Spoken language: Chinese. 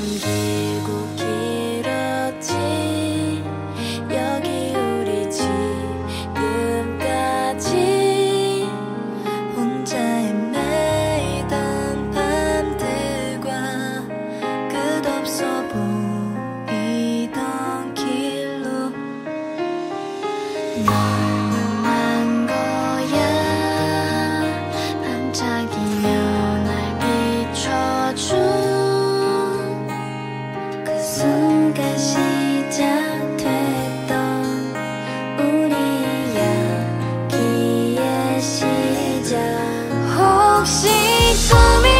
and 心似明。